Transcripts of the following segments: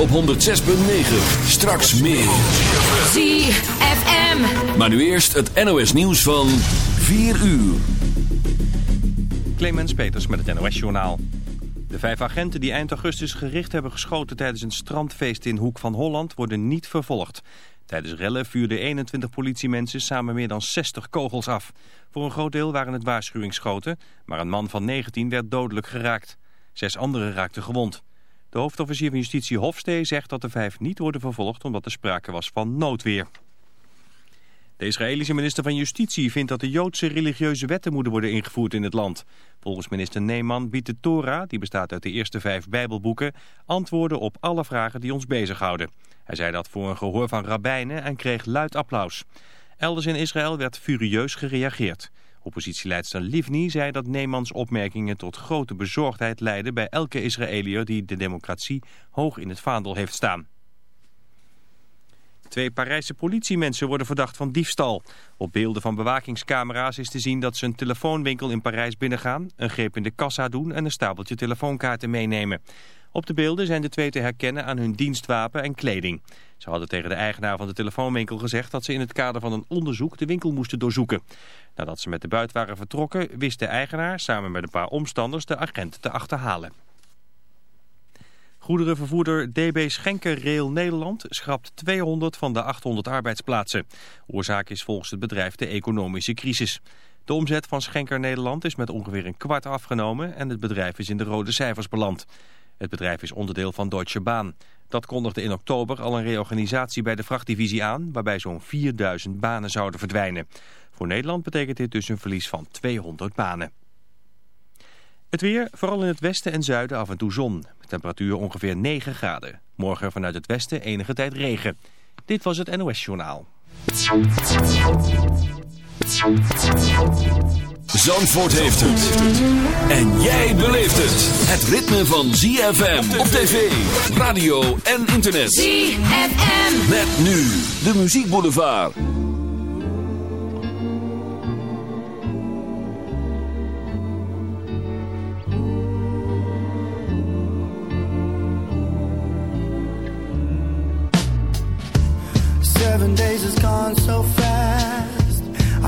op 106.9. Straks meer. ZFM. Maar nu eerst het NOS nieuws van 4 uur. Clemens Peters met het NOS Journaal. De vijf agenten die eind augustus gericht hebben geschoten tijdens een strandfeest in Hoek van Holland worden niet vervolgd. Tijdens rellen vuurden 21 politiemensen samen meer dan 60 kogels af. Voor een groot deel waren het waarschuwingsschoten, maar een man van 19 werd dodelijk geraakt. Zes anderen raakten gewond. De hoofdofficier van justitie Hofstee zegt dat de vijf niet worden vervolgd omdat er sprake was van noodweer. De Israëlische minister van Justitie vindt dat de Joodse religieuze wetten moeten worden ingevoerd in het land. Volgens minister Neeman biedt de Torah, die bestaat uit de eerste vijf bijbelboeken, antwoorden op alle vragen die ons bezighouden. Hij zei dat voor een gehoor van rabbijnen en kreeg luid applaus. Elders in Israël werd furieus gereageerd. Oppositieleidster Livni zei dat Neemans opmerkingen tot grote bezorgdheid leiden bij elke Israëliër die de democratie hoog in het vaandel heeft staan. Twee Parijse politiemensen worden verdacht van diefstal. Op beelden van bewakingscamera's is te zien dat ze een telefoonwinkel in Parijs binnengaan, een greep in de kassa doen en een stapeltje telefoonkaarten meenemen. Op de beelden zijn de twee te herkennen aan hun dienstwapen en kleding. Ze hadden tegen de eigenaar van de telefoonwinkel gezegd dat ze in het kader van een onderzoek de winkel moesten doorzoeken. Nadat ze met de buit waren vertrokken wist de eigenaar samen met een paar omstanders de agent te achterhalen. Goederenvervoerder DB Schenker Rail Nederland schrapt 200 van de 800 arbeidsplaatsen. Oorzaak is volgens het bedrijf de economische crisis. De omzet van Schenker Nederland is met ongeveer een kwart afgenomen en het bedrijf is in de rode cijfers beland. Het bedrijf is onderdeel van Deutsche Bahn. Dat kondigde in oktober al een reorganisatie bij de vrachtdivisie aan, waarbij zo'n 4000 banen zouden verdwijnen. Voor Nederland betekent dit dus een verlies van 200 banen. Het weer, vooral in het westen en zuiden af en toe zon. Temperatuur ongeveer 9 graden. Morgen vanuit het westen enige tijd regen. Dit was het NOS Journaal. Zandvoort heeft het. En jij beleeft het. Het ritme van ZFM op tv, radio en internet. ZFM. Met nu de muziekboulevard. Seven days has gone so fast.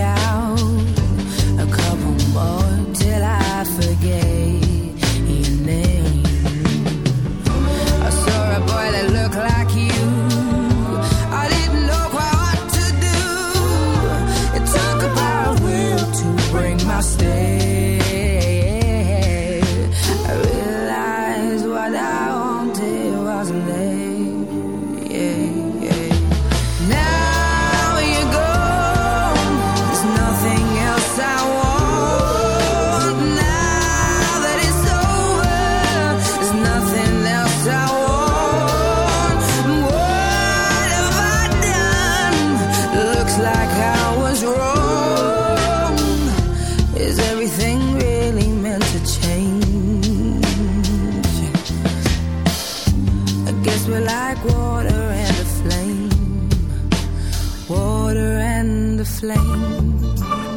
out. Flame.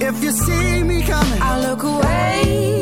If you see me coming, I look away,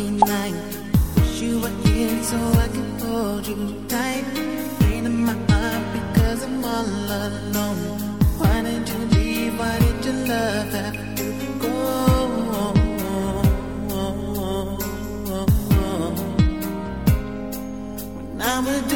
in line. Wish you were here so I could hold you tight. Pain in my heart because I'm all alone. Why did you leave? Why did your love have to go? When I would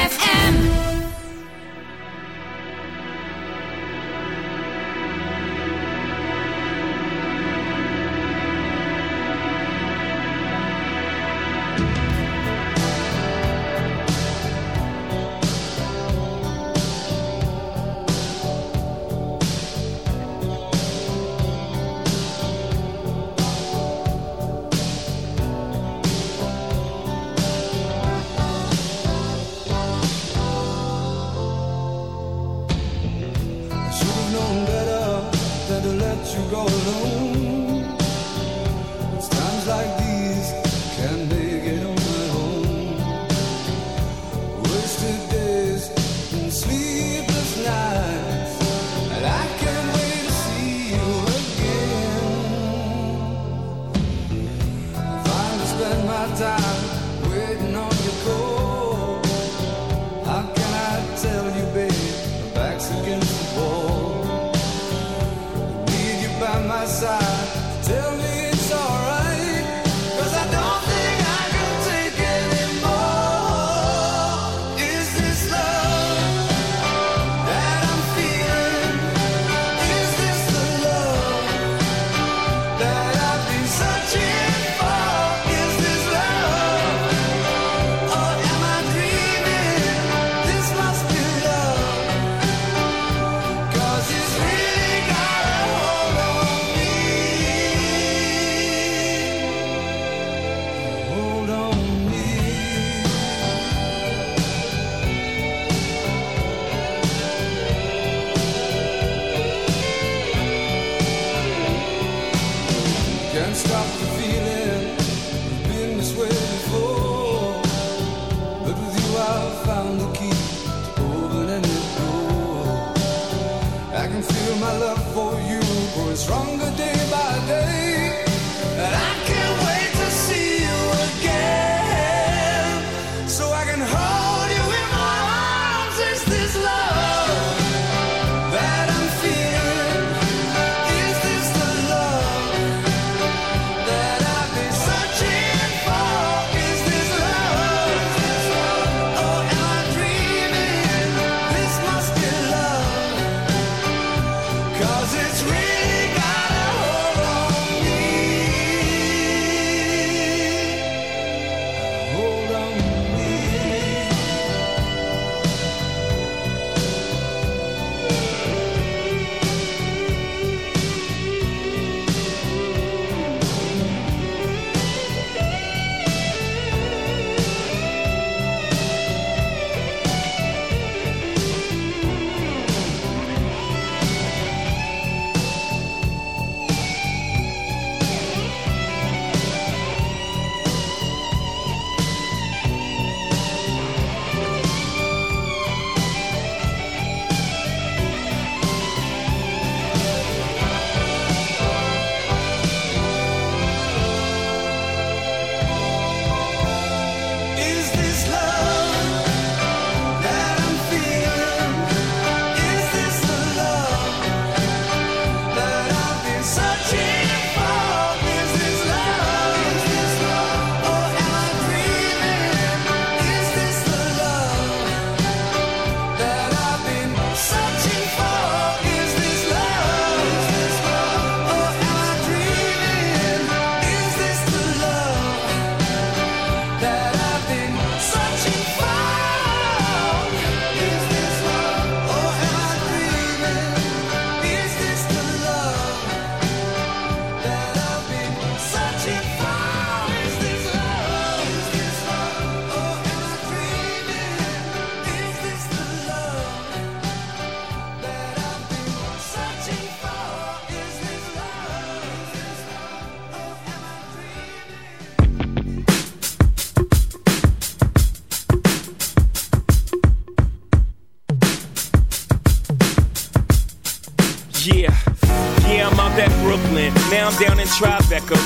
Tribeca,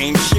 A Yankee game.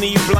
Girls need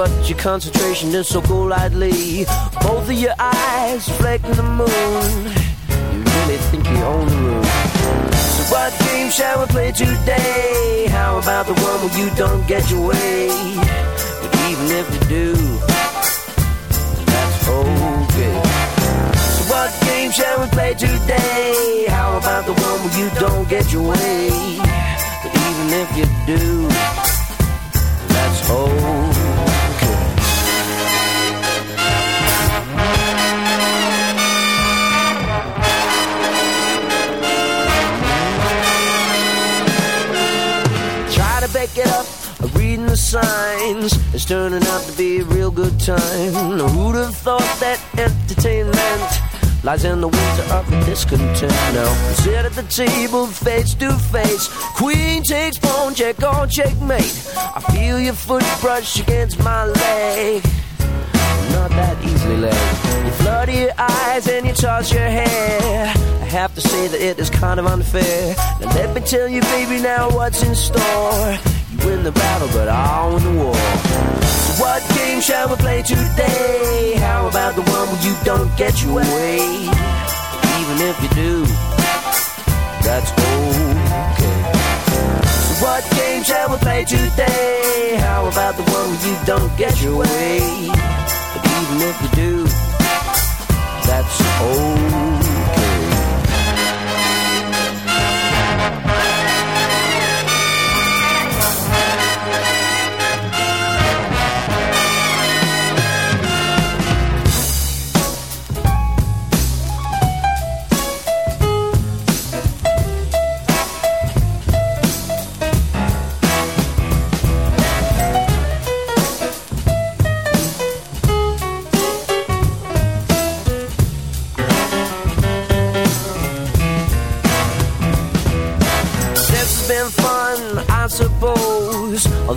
But your concentration is so golightly. Both of your eyes reflecting the moon. You really think you own the room. So what game shall we play today? How about the one where you don't get your way? But even if you do, that's okay. So what game shall we play today? How about the one where you don't get your way? But even if you do, signs. It's turning out to be a real good time. Who'd have thought that entertainment lies in the winter of discontent? Now, sit at the table face to face. Queen takes pawn, check on checkmate. I feel your foot brush against my leg not that easily led. You flutter your eyes and you toss your hair. I have to say that it is kind of unfair. Now let me tell you, baby, now what's in store. Win the battle, but I win the war. So what game shall we play today? How about the one where you don't get your way? Even if you do, that's okay. So what game shall we play today? How about the one where you don't get your way? But even if you do, that's okay.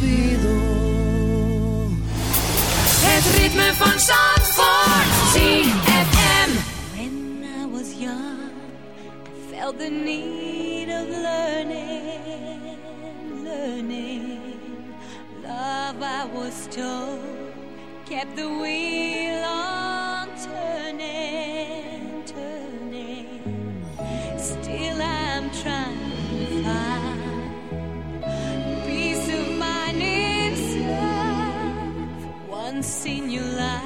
pido. Het ritme van Zandvoort. ZFM. When I was young, I felt the need of learning, learning. Love, I was told, kept the wheel on turning, turning. Still, I'm trying haven't seen you.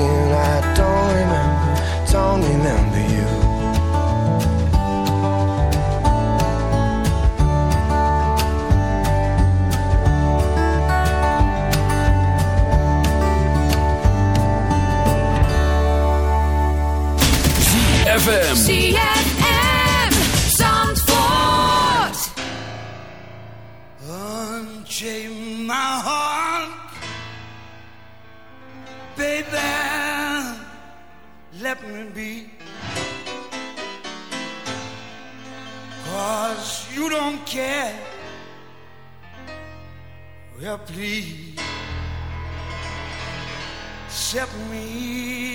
But then again, I don't remember, don't remember you. ZFM. ZFM Be. Cause you don't care. Well, please set me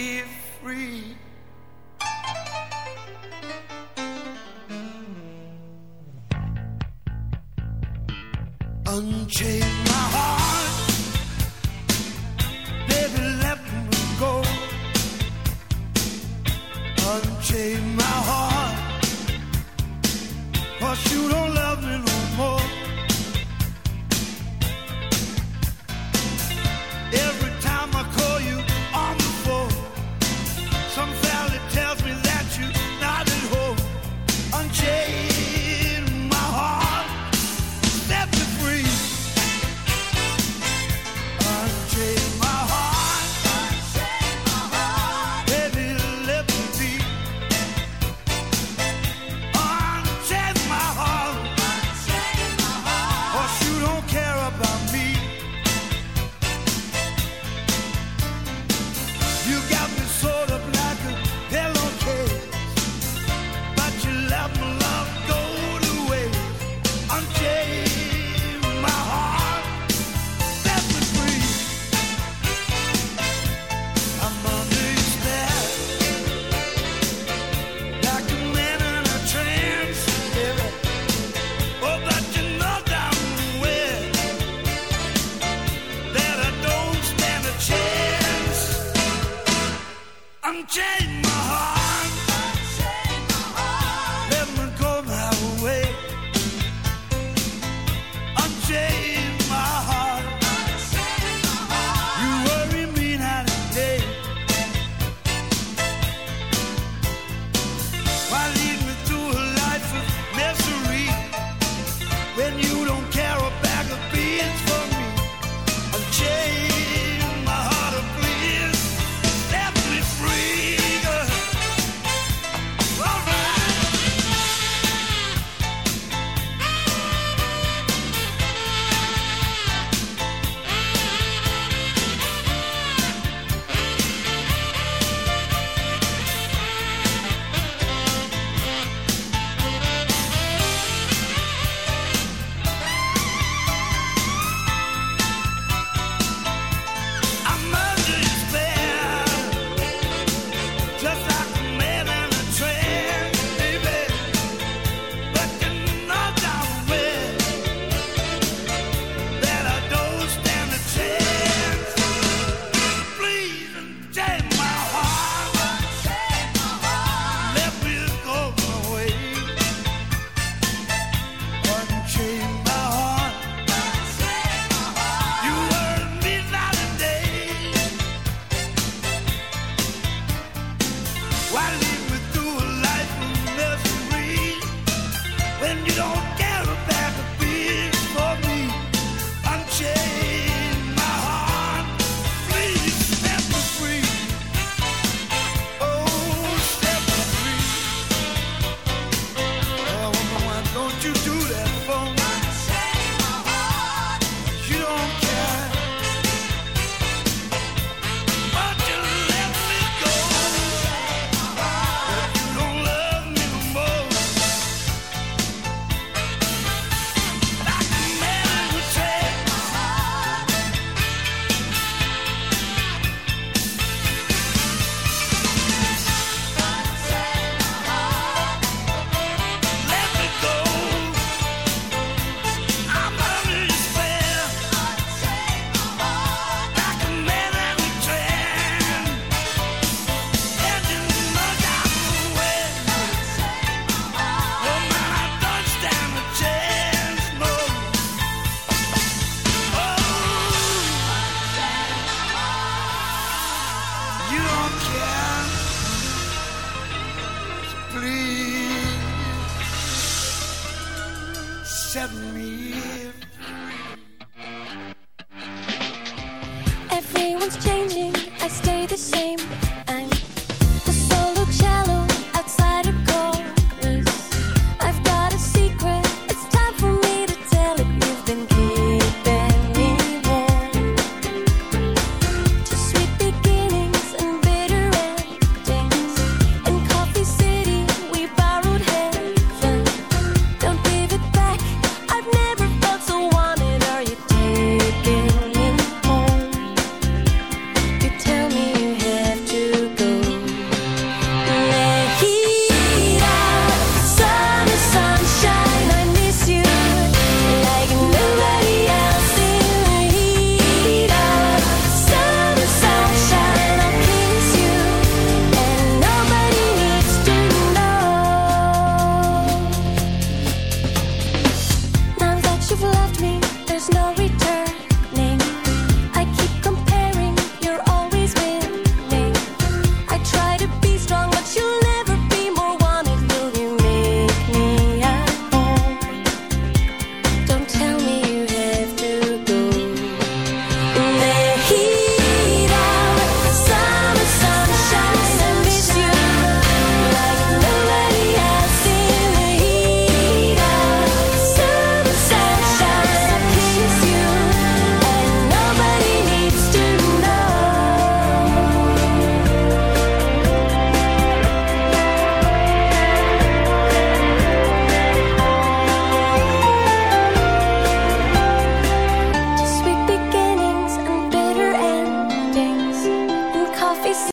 Eu não sei.